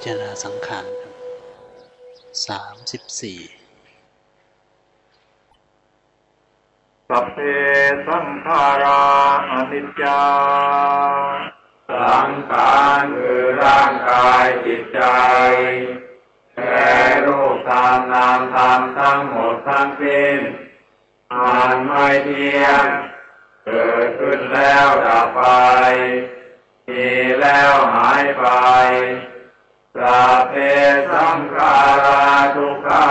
พิจารณาสังขารสามสิบสี่สัพเพสังขาราอนิจจา สังขารคือร่างกายจิตใจแก่รูปธรรมนามธรรมทั้งหมดทั้งสิ้นมันไม่เที่ยง เกิดขึ้นแล้วดับไป มีแล้วหายไป สัพเพสังขาราทุกขา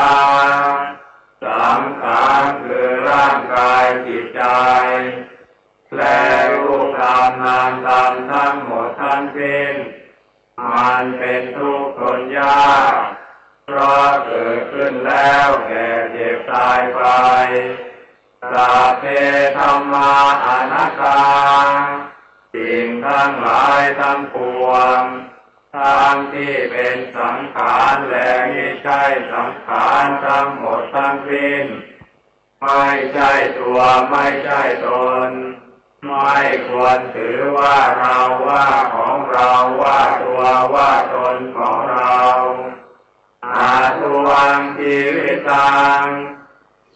สังขารคือร่างกายจิตใจ และรูปธรรมนามธรรมทั้งหมดทั้งสิ้นมันเป็นทุกข์ทนยากเพราะเกิดขึ้นแล้วแก่เจ็บตายไปสัพเพธรรมาอนัตตาสิ่งทั้งหลายทั้งปวง ทางที่เป็นสังขารและไม่ใช่สังขารทั้งหมดทั้งสิ้น ไม่ใช่ตัวไม่ใช่ตน ไม่ควรถือว่าเราว่าของเราว่าตัวว่าตนของเราอาตุวังชีวิตตัง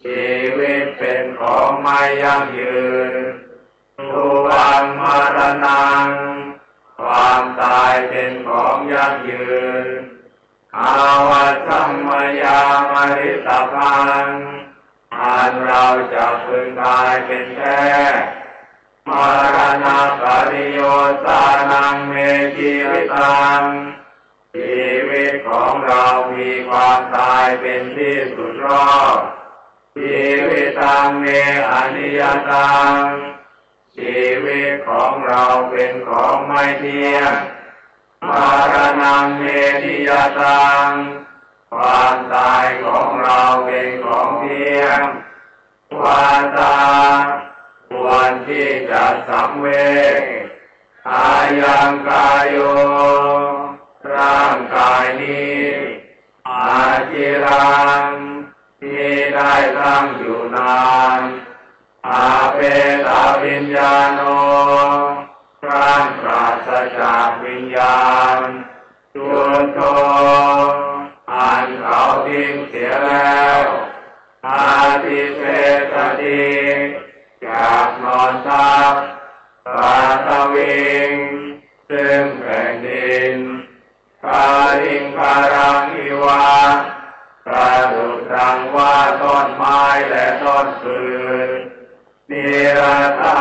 ชีวิตเป็นของไม่ยั่งยืน ยืนอาวัสัมมยามริตพังอันเราจะพึงตายเป็นแท้มรณะปริโยสานังเมชีวิตังชีวิตของเรามีความตายเป็นที่สุดรอบชีวิตังเมอนิยตังชีวิตของเราเป็นของไม่เที่ยง มารณะเมติยตังความตายของเราเป็นของเทียงวาตาควรที่จะสังเวชอายังกายโยร่างกายนี้อาจิรังที่ได้ตั้งอยู่นานอาเปตาวิญญาโน ญาณจุนโตอ่านเขาทิ้งเสียแล้วอาทิเศษติจากนอนทับปาตวิงซึ่งแผ่นดินปาริงปารังอิวาประดุดังว่าต้นไม้และต้นฟืนนิรตังหา